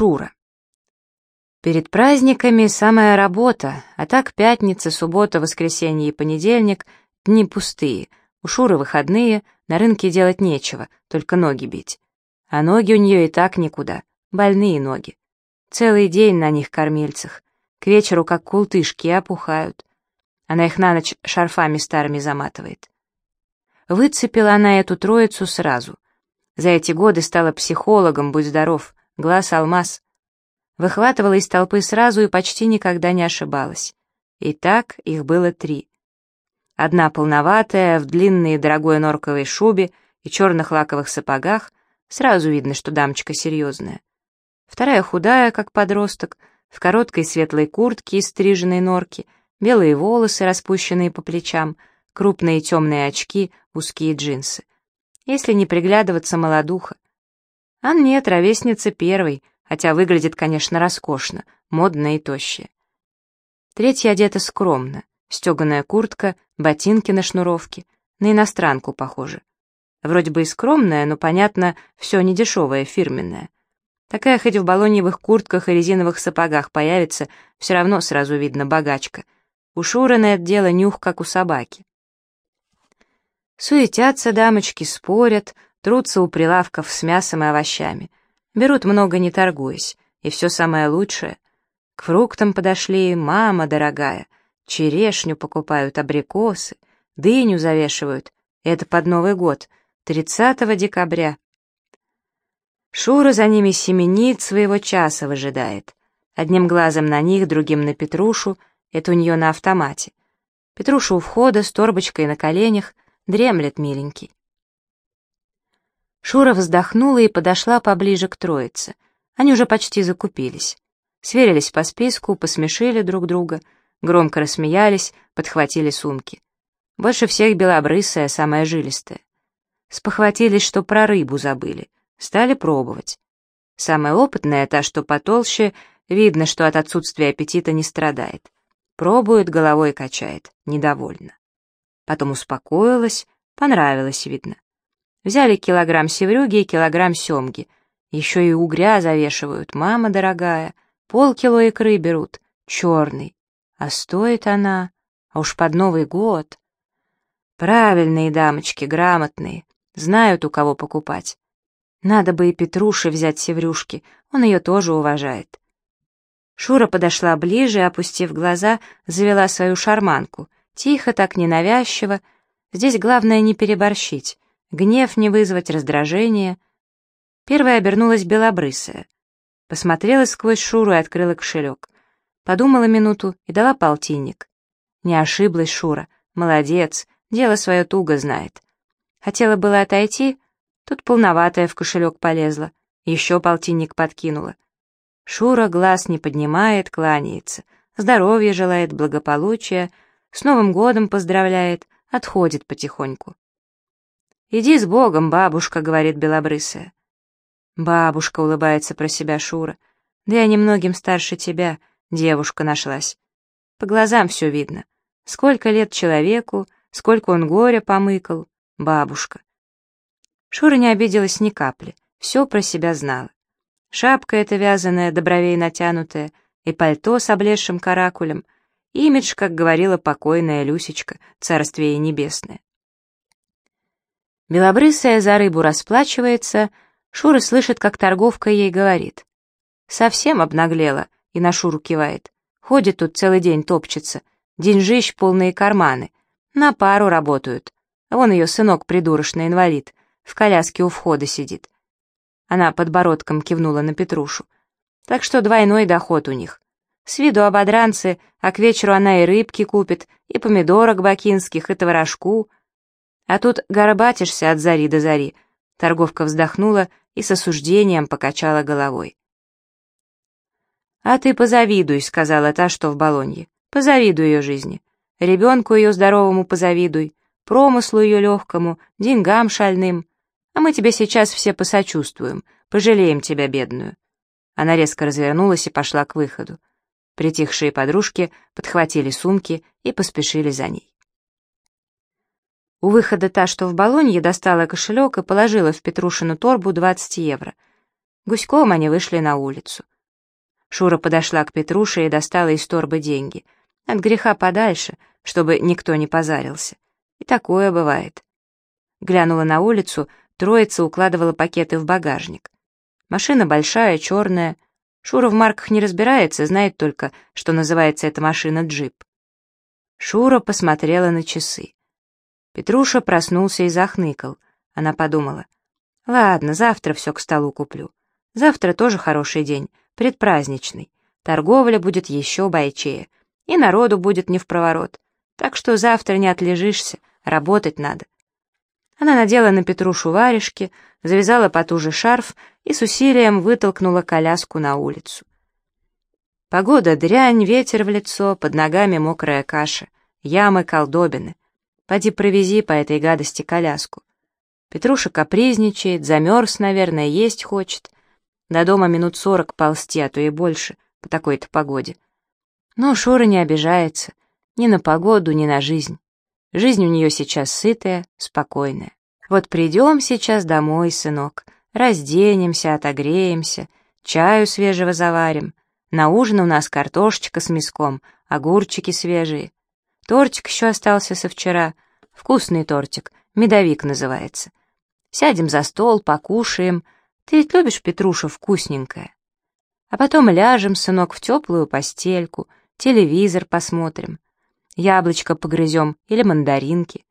Шура. Перед праздниками самая работа, а так пятница, суббота, воскресенье и понедельник — дни пустые. У Шуры выходные, на рынке делать нечего, только ноги бить. А ноги у нее и так никуда, больные ноги. Целый день на них кормильцах. К вечеру как култышки опухают. Она их на ночь шарфами старыми заматывает. Выцепила она эту троицу сразу. За эти годы стала психологом, будь здоров, глаз-алмаз. Выхватывала из толпы сразу и почти никогда не ошибалась. И так их было три. Одна полноватая, в длинной дорогой норковой шубе и черных лаковых сапогах, сразу видно, что дамочка серьезная. Вторая худая, как подросток, в короткой светлой куртке из стриженной норки, белые волосы, распущенные по плечам, крупные темные очки, узкие джинсы. Если не приглядываться, молодуха. А нет, ровесница первой, хотя выглядит, конечно, роскошно, модно и тощая. Третья одета скромно, стеганая куртка, ботинки на шнуровке, на иностранку похоже. Вроде бы и скромная, но, понятно, все недешевое, фирменное. Такая хоть в балоньевых куртках и резиновых сапогах появится, все равно сразу видно богачка. У Шуры на это дело нюх, как у собаки. Суетятся дамочки, спорят, трутся у прилавков с мясом и овощами. Берут много не торгуясь, и все самое лучшее. К фруктам подошли, мама дорогая, черешню покупают, абрикосы, дыню завешивают. Это под Новый год, 30 декабря. Шура за ними семенит, своего часа выжидает. Одним глазом на них, другим на Петрушу, это у нее на автомате. Петруша у входа с торбочкой на коленях, дремлет миленький. Шура вздохнула и подошла поближе к троице. Они уже почти закупились. Сверились по списку, посмешили друг друга, громко рассмеялись, подхватили сумки. Больше всех белобрысая, самая жилистая. Спохватились, что про рыбу забыли. Стали пробовать. Самая опытная, та, что потолще, видно, что от отсутствия аппетита не страдает. Пробует, головой качает, недовольна. Потом успокоилась, понравилось, видно. Взяли килограмм севрюги и килограмм семги. Еще и угря завешивают, мама дорогая. Полкило икры берут, черный. А стоит она, а уж под Новый год. Правильные дамочки, грамотные, знают, у кого покупать. Надо бы и Петруше взять севрюшки, он ее тоже уважает. Шура подошла ближе, опустив глаза, завела свою шарманку. Тихо, так ненавязчиво. Здесь главное не переборщить гнев не вызвать, раздражение. Первая обернулась белобрысая. Посмотрела сквозь Шуру и открыла кошелек. Подумала минуту и дала полтинник. Не ошиблась Шура. Молодец, дело свое туго знает. Хотела было отойти, тут полноватая в кошелек полезла. Еще полтинник подкинула. Шура глаз не поднимает, кланяется. Здоровья желает, благополучия. С Новым годом поздравляет, отходит потихоньку. «Иди с Богом, бабушка», — говорит белобрысая. «Бабушка», — улыбается про себя Шура. «Да я немногим старше тебя, девушка нашлась. По глазам все видно. Сколько лет человеку, сколько он горя помыкал. Бабушка». Шура не обиделась ни капли, все про себя знала. Шапка эта вязаная, до бровей натянутая, и пальто с облезшим каракулем, имидж, как говорила покойная Люсечка, царствие небесное. Белобрысая за рыбу расплачивается, Шура слышит, как торговка ей говорит. Совсем обнаглела и на Шуру кивает. Ходит тут целый день, топчется. Деньжищ полные карманы. На пару работают. Вон ее сынок придурочный инвалид. В коляске у входа сидит. Она подбородком кивнула на Петрушу. Так что двойной доход у них. С виду ободранцы, а к вечеру она и рыбки купит, и помидорок бакинских, и творожку — а тут горбатишься от зари до зари. Торговка вздохнула и с осуждением покачала головой. «А ты позавидуй», — сказала та, что в Болонье. «Позавидуй ее жизни. Ребенку ее здоровому позавидуй, промыслу ее легкому, деньгам шальным. А мы тебе сейчас все посочувствуем, пожалеем тебя, бедную». Она резко развернулась и пошла к выходу. Притихшие подружки подхватили сумки и поспешили за ней. У выхода та, что в Болонье, достала кошелек и положила в Петрушину торбу 20 евро. Гуськом они вышли на улицу. Шура подошла к Петруше и достала из торбы деньги. От греха подальше, чтобы никто не позарился. И такое бывает. Глянула на улицу, троица укладывала пакеты в багажник. Машина большая, черная. Шура в марках не разбирается, знает только, что называется эта машина джип. Шура посмотрела на часы. Петруша проснулся и захныкал. Она подумала. «Ладно, завтра все к столу куплю. Завтра тоже хороший день, предпраздничный. Торговля будет еще бойчее, и народу будет не в проворот. Так что завтра не отлежишься, работать надо. Она надела на Петрушу варежки, завязала потуже шарф и с усилием вытолкнула коляску на улицу. Погода дрянь, ветер в лицо, под ногами мокрая каша, ямы, колдобины. Поди провези по этой гадости коляску. Петруша капризничает, замерз, наверное, есть хочет. До дома минут сорок ползти, а то и больше, по такой-то погоде. Но Шура не обижается ни на погоду, ни на жизнь. Жизнь у нее сейчас сытая, спокойная. Вот придем сейчас домой, сынок, разденемся, отогреемся, чаю свежего заварим. На ужин у нас картошечка с мяском, огурчики свежие. Тортик еще остался со вчера. Вкусный тортик, медовик называется. Сядем за стол, покушаем, ты ведь любишь, Петруша, вкусненькое. А потом ляжем, сынок, в теплую постельку, телевизор посмотрим, яблочко погрызем или мандаринки.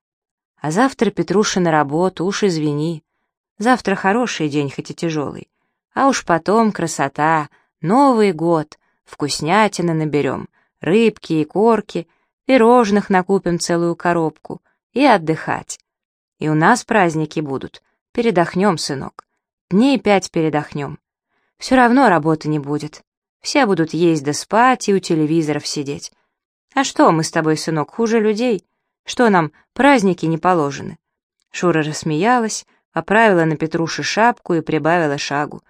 А завтра, Петруша, на работу, уж извини. Завтра хороший день, хоть и тяжелый. А уж потом красота, Новый год, вкуснятины наберем, рыбки и корки, пирожных накупим целую коробку и отдыхать. И у нас праздники будут, передохнем, сынок. Дней пять передохнем. Все равно работы не будет. Все будут есть да спать и у телевизоров сидеть. А что, мы с тобой, сынок, хуже людей? Что нам, праздники не положены?» Шура рассмеялась, поправила на Петруше шапку и прибавила шагу.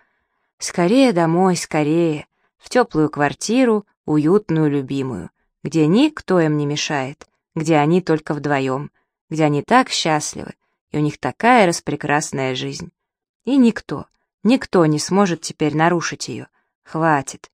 «Скорее домой, скорее, в теплую квартиру, уютную, любимую, где никто им не мешает, где они только вдвоем, где они так счастливы, и у них такая распрекрасная жизнь. И никто, никто не сможет теперь нарушить ее. Хватит.